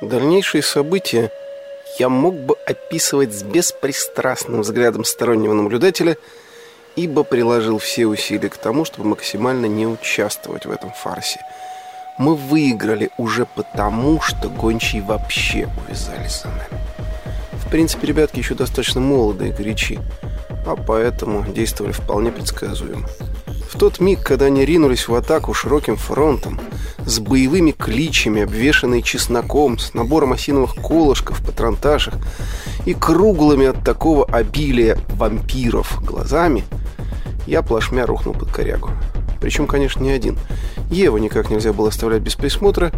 Дальнейшие события я мог бы описывать с беспристрастным взглядом стороннего наблюдателя, ибо приложил все усилия к тому, чтобы максимально не участвовать в этом фарсе. Мы выиграли уже потому, что гончие вообще увязались за нами. В принципе, ребятки еще достаточно молодые и горячи, а поэтому действовали вполне предсказуемо. В тот миг, когда они ринулись в атаку широким фронтом, с боевыми кличами, обвешанные чесноком, с набором осиновых колышков, патронташек и круглыми от такого обилия вампиров глазами, я плашмя рухнул под корягу. Причем, конечно, не один. Еву никак нельзя было оставлять без присмотра.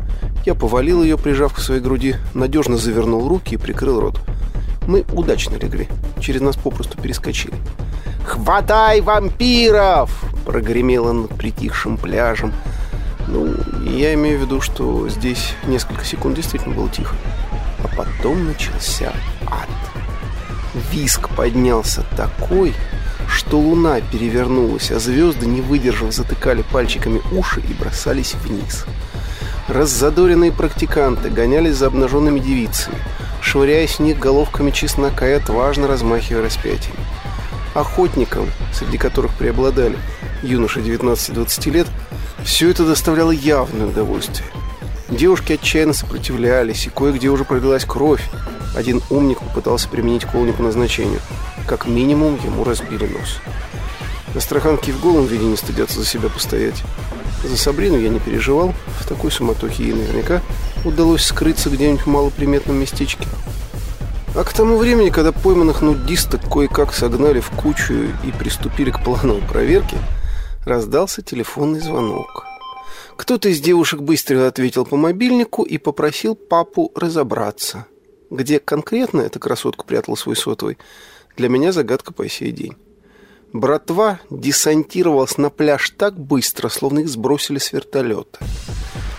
Я повалил ее, прижав к своей груди, надежно завернул руки и прикрыл рот. Мы удачно легли. Через нас попросту перескочили. «Хватай вампиров!» Прогремело над притихшим пляжем. Ну, я имею в виду, что здесь несколько секунд действительно было тихо. А потом начался ад. Виск поднялся такой, что луна перевернулась, а звезды, не выдержав, затыкали пальчиками уши и бросались вниз. Раззадоренные практиканты гонялись за обнаженными девицами, швыряя с них головками чеснока и отважно размахивая распятиями охотникам, среди которых преобладали юноши 19-20 лет, все это доставляло явное удовольствие. Девушки отчаянно сопротивлялись, и кое-где уже пролилась кровь. Один умник попытался применить кол не по назначению. Как минимум, ему разбили нос. Астраханки в голом виде не стыдятся за себя постоять. За Сабрину я не переживал. В такой суматохе ей наверняка удалось скрыться где-нибудь в малоприметном местечке. А к тому времени, когда пойманных нудисток кое-как согнали в кучу и приступили к плану проверки, раздался телефонный звонок. Кто-то из девушек быстро ответил по мобильнику и попросил папу разобраться. Где конкретно эта красотка прятала свой сотовый, для меня загадка по сей день. Братва десантировалась на пляж так быстро, словно их сбросили с вертолета.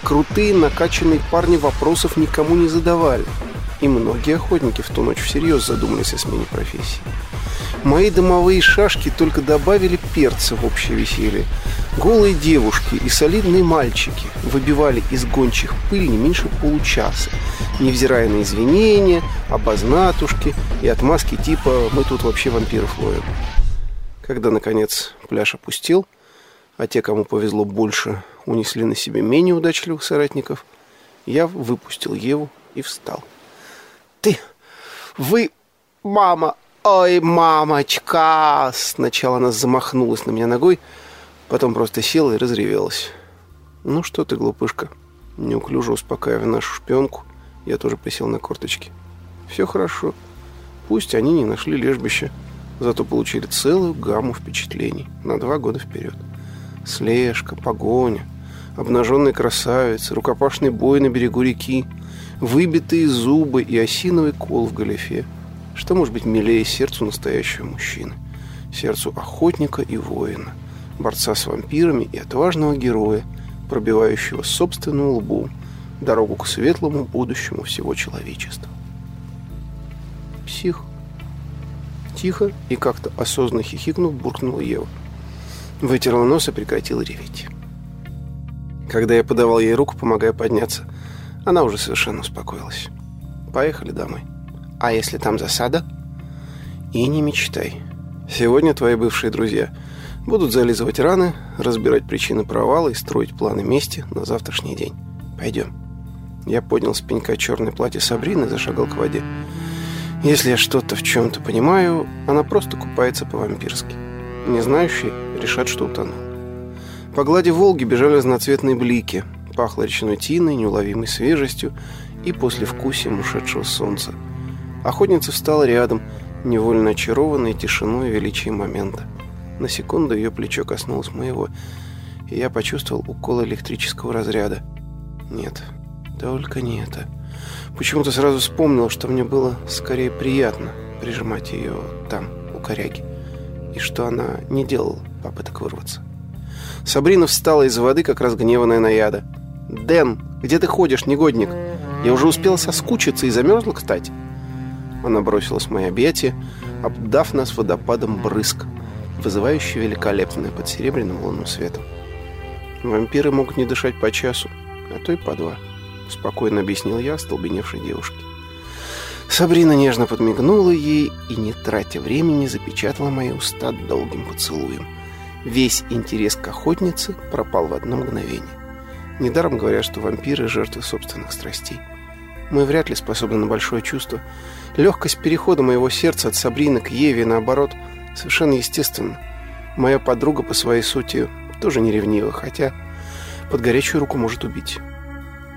Крутые накачанные парни вопросов никому не задавали – и многие охотники в ту ночь всерьез задумались о смене профессии. Мои домовые шашки только добавили перца в общее веселье. Голые девушки и солидные мальчики выбивали из гончих пыль не меньше получаса, невзирая на извинения, обознатушки и отмазки типа «мы тут вообще вампиров ловим». Когда, наконец, пляж опустил, а те, кому повезло больше, унесли на себе менее удачливых соратников, я выпустил Еву и встал. «Ты... вы... мама... ой, мамочка!» Сначала она замахнулась на меня ногой, потом просто села и разревелась. «Ну что ты, глупышка?» Неуклюже успокаивая нашу шпионку, я тоже присел на корточки. «Все хорошо. Пусть они не нашли лежбище, зато получили целую гамму впечатлений на два года вперед. Слежка, погоня, обнаженные красавицы, рукопашный бой на берегу реки — выбитые зубы и осиновый кол в галифе. Что может быть милее сердцу настоящего мужчины? Сердцу охотника и воина, борца с вампирами и отважного героя, пробивающего собственную лбу дорогу к светлому будущему всего человечества. Псих. Тихо и как-то осознанно хихикнув, буркнула Ева. Вытерла нос и прекратила реветь. Когда я подавал ей руку, помогая подняться – она уже совершенно успокоилась. Поехали домой. А если там засада? И не мечтай. Сегодня твои бывшие друзья будут зализывать раны, разбирать причины провала и строить планы мести на завтрашний день. Пойдем. Я поднял с пенька черное платье Сабрины и зашагал к воде. Если я что-то в чем-то понимаю, она просто купается по-вампирски. Не знающие решат, что утонул. По глади Волги бежали разноцветные блики – пахло речной тиной, неуловимой свежестью и послевкусием ушедшего солнца. Охотница встала рядом, невольно очарованная тишиной и величием момента. На секунду ее плечо коснулось моего, и я почувствовал укол электрического разряда. Нет, только не это. Почему-то сразу вспомнил, что мне было скорее приятно прижимать ее там, у коряги, и что она не делала попыток вырваться. Сабрина встала из воды, как разгневанная наяда. «Дэн, где ты ходишь, негодник? Я уже успела соскучиться и замерзла, кстати». Она бросилась в мои объятия, обдав нас водопадом брызг, вызывающий великолепное под серебряным лунным светом. Вампиры могут не дышать по часу, а то и по два. спокойно объяснил я остолбеневшей девушке. Сабрина нежно подмигнула ей и, не тратя времени, запечатала мои уста долгим поцелуем. Весь интерес к охотнице пропал в одно мгновение. Недаром говорят, что вампиры — жертвы собственных страстей. Мы вряд ли способны на большое чувство. Легкость перехода моего сердца от Сабрины к Еве, наоборот, совершенно естественна. Моя подруга по своей сути тоже не ревнива, хотя под горячую руку может убить.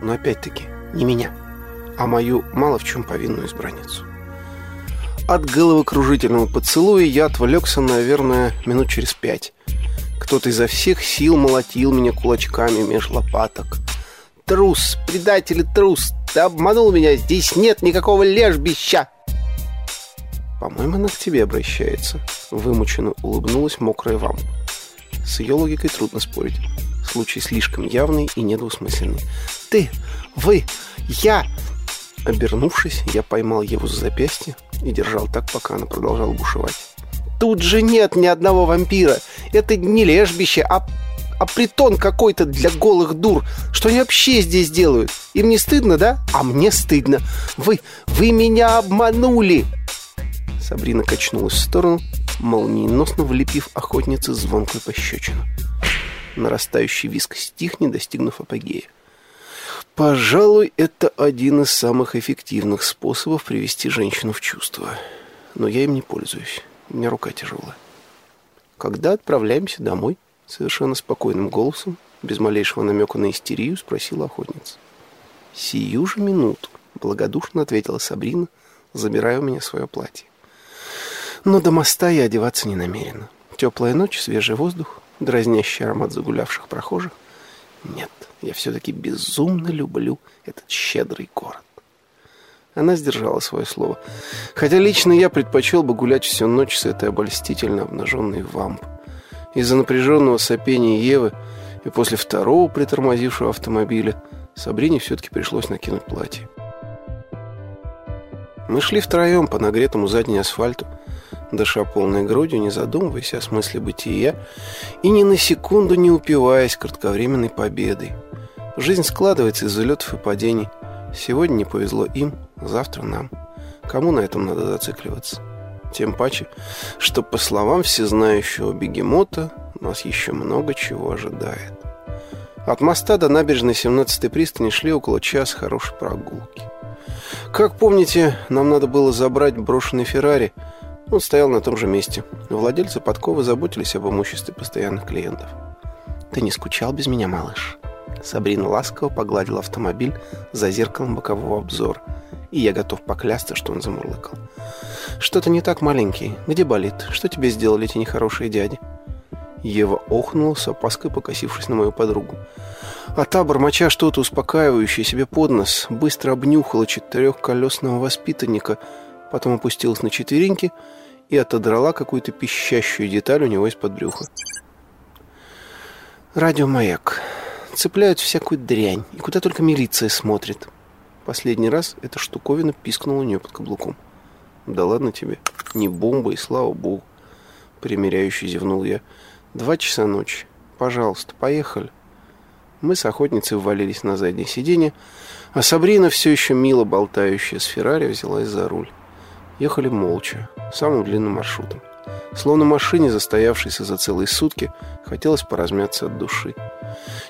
Но опять-таки, не меня а мою мало в чем повинную избранницу. От головокружительного поцелуя я отвлекся, наверное, минут через пять. Кто-то изо всех сил молотил меня кулачками меж лопаток. «Трус! Предатель трус! Ты обманул меня! Здесь нет никакого лежбища!» «По-моему, она к тебе обращается», — вымученно улыбнулась мокрая вам. С ее логикой трудно спорить. Случай слишком явный и недвусмысленный. «Ты! Вы! Я! Обернувшись, я поймал Еву за запястье и держал так, пока она продолжала бушевать. «Тут же нет ни одного вампира! Это не лежбище, а, а притон какой-то для голых дур! Что они вообще здесь делают? Им не стыдно, да? А мне стыдно! Вы, вы меня обманули!» Сабрина качнулась в сторону, молниеносно влепив охотнице звонкую пощечину. Нарастающий виск стих, не достигнув апогея. Пожалуй, это один из самых эффективных способов привести женщину в чувство. Но я им не пользуюсь. У меня рука тяжелая. Когда отправляемся домой? Совершенно спокойным голосом, без малейшего намека на истерию, спросила охотница. Сию же минуту, благодушно ответила Сабрина, забирая у меня свое платье. Но до моста я одеваться не намерена. Теплая ночь, свежий воздух, дразнящий аромат загулявших прохожих. Нет, я все-таки безумно люблю этот щедрый город. Она сдержала свое слово. Хотя лично я предпочел бы гулять всю ночь с этой обольстительно обнаженной вамп. Из-за напряженного сопения Евы и после второго притормозившего автомобиля Сабрине все-таки пришлось накинуть платье. Мы шли втроем по нагретому задней асфальту, дыша полной грудью, не задумываясь о смысле бытия и ни на секунду не упиваясь кратковременной победой. Жизнь складывается из залетов и падений. Сегодня не повезло им, завтра нам. Кому на этом надо зацикливаться? Тем паче, что, по словам всезнающего бегемота, нас еще много чего ожидает. От моста до набережной 17-й пристани шли около часа хорошей прогулки. Как помните, нам надо было забрать брошенный Феррари – он стоял на том же месте. Владельцы подковы заботились об имуществе постоянных клиентов. «Ты не скучал без меня, малыш?» Сабрина ласково погладила автомобиль за зеркалом бокового обзора. И я готов поклясться, что он замурлыкал. «Что-то не так, маленький. Где болит? Что тебе сделали эти нехорошие дяди?» Ева охнула, с опаской покосившись на мою подругу. А та, бормоча что-то успокаивающее себе под нос, быстро обнюхала четырехколесного воспитанника, потом опустилась на четвереньки и отодрала какую-то пищащую деталь у него из-под брюха. Радиомаяк. Цепляют всякую дрянь, и куда только милиция смотрит. Последний раз эта штуковина пискнула у нее под каблуком. Да ладно тебе, не бомба, и слава богу. Примеряющий зевнул я. Два часа ночи. Пожалуйста, поехали. Мы с охотницей ввалились на заднее сиденье, а Сабрина, все еще мило болтающая с Феррари, взялась за руль. Ехали молча, самым длинным маршрутом. Словно машине, застоявшейся за целые сутки, хотелось поразмяться от души.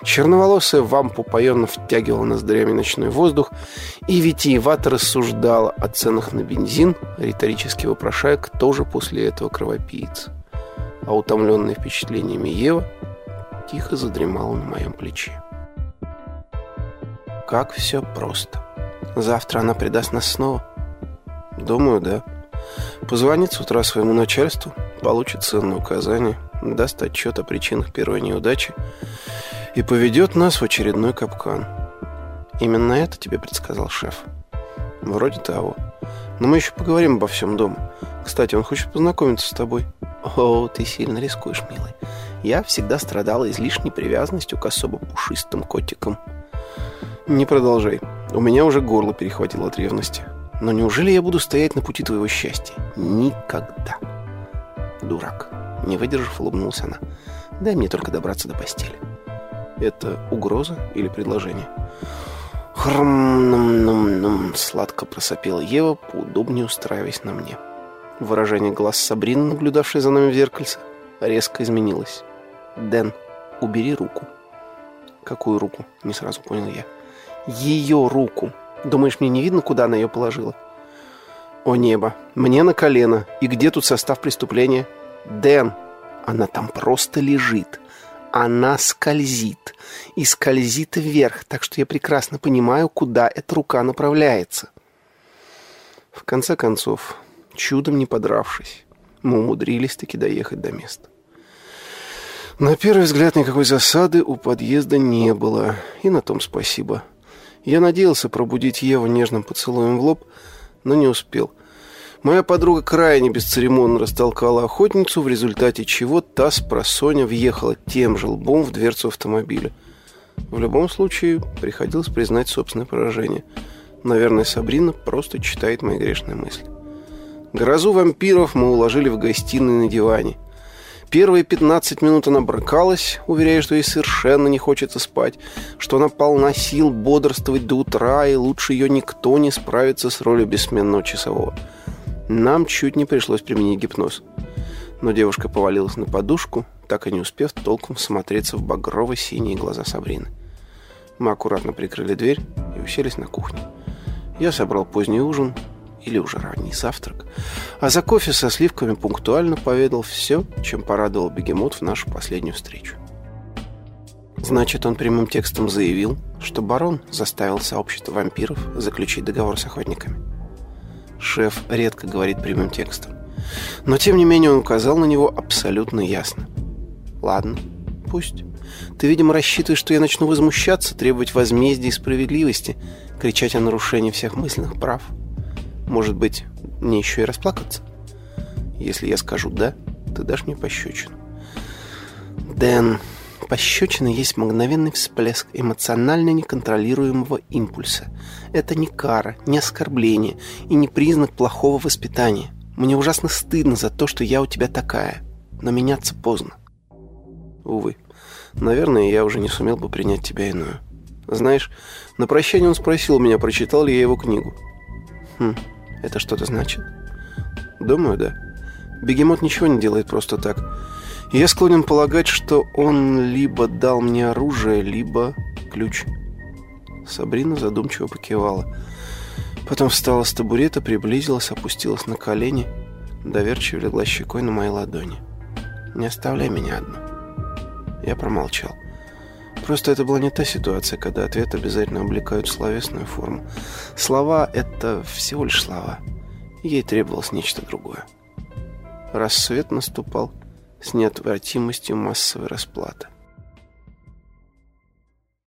Черноволосая вампа упоенно втягивала ноздрями ночной воздух и витиевато рассуждала о ценах на бензин, риторически вопрошая, кто же после этого кровопиец. А утомленная впечатлениями Ева тихо задремала на моем плече. Как все просто. Завтра она предаст нас снова. Думаю, да. Позвонит с утра своему начальству, получит ценное указание, даст отчет о причинах первой неудачи и поведет нас в очередной капкан. Именно это тебе предсказал шеф. Вроде того. Но мы еще поговорим обо всем дома. Кстати, он хочет познакомиться с тобой. О, ты сильно рискуешь, милый. Я всегда страдала излишней привязанностью к особо пушистым котикам. Не продолжай. У меня уже горло перехватило от ревности. Но неужели я буду стоять на пути твоего счастья? Никогда. Дурак. Не выдержав, улыбнулся она. Дай мне только добраться до постели. Это угроза или предложение? Хрм-ном-ном-ном, сладко просопела Ева, поудобнее устраиваясь на мне. Выражение глаз Сабрины, наблюдавшей за нами в зеркальце, резко изменилось. «Дэн, убери руку». «Какую руку?» — не сразу понял я. «Ее руку. Думаешь, мне не видно, куда она ее положила?» «О небо! Мне на колено! И где тут состав преступления?» «Дэн! Она там просто лежит. Она скользит. И скользит вверх, так что я прекрасно понимаю, куда эта рука направляется». В конце концов, чудом не подравшись, мы умудрились таки доехать до места. На первый взгляд никакой засады у подъезда не было, и на том спасибо. Я надеялся пробудить Еву нежным поцелуем в лоб, но не успел. Моя подруга крайне бесцеремонно растолкала охотницу, в результате чего та с просоня въехала тем же лбом в дверцу автомобиля. В любом случае, приходилось признать собственное поражение. Наверное, Сабрина просто читает мои грешные мысли. Грозу вампиров мы уложили в гостиной на диване – Первые 15 минут она брыкалась, уверяя, что ей совершенно не хочется спать, что она полна сил бодрствовать до утра, и лучше ее никто не справится с ролью бессменного часового. Нам чуть не пришлось применить гипноз. Но девушка повалилась на подушку, так и не успев толком смотреться в багрово-синие глаза Сабрины. Мы аккуратно прикрыли дверь и уселись на кухне. Я собрал поздний ужин, или уже ранний завтрак, а за кофе со сливками пунктуально поведал все, чем порадовал бегемот в нашу последнюю встречу. Значит, он прямым текстом заявил, что барон заставил сообщество вампиров заключить договор с охотниками. Шеф редко говорит прямым текстом, но тем не менее он указал на него абсолютно ясно. Ладно, пусть. Ты, видимо, рассчитываешь, что я начну возмущаться, требовать возмездия и справедливости, кричать о нарушении всех мысленных прав. Может быть, мне еще и расплакаться? Если я скажу «да», ты дашь мне пощечину. Дэн, пощечина есть мгновенный всплеск эмоционально неконтролируемого импульса. Это не кара, не оскорбление и не признак плохого воспитания. Мне ужасно стыдно за то, что я у тебя такая. Но меняться поздно. Увы. Наверное, я уже не сумел бы принять тебя иную. Знаешь, на прощание он спросил меня, прочитал ли я его книгу. Хм, это что-то значит? Думаю, да. Бегемот ничего не делает просто так. я склонен полагать, что он либо дал мне оружие, либо ключ. Сабрина задумчиво покивала. Потом встала с табурета, приблизилась, опустилась на колени, доверчиво легла щекой на моей ладони. «Не оставляй меня одну». Я промолчал. Просто это была не та ситуация, когда ответ обязательно облекают в словесную форму. Слова — это всего лишь слова. Ей требовалось нечто другое. Рассвет наступал с неотвратимостью массовой расплаты.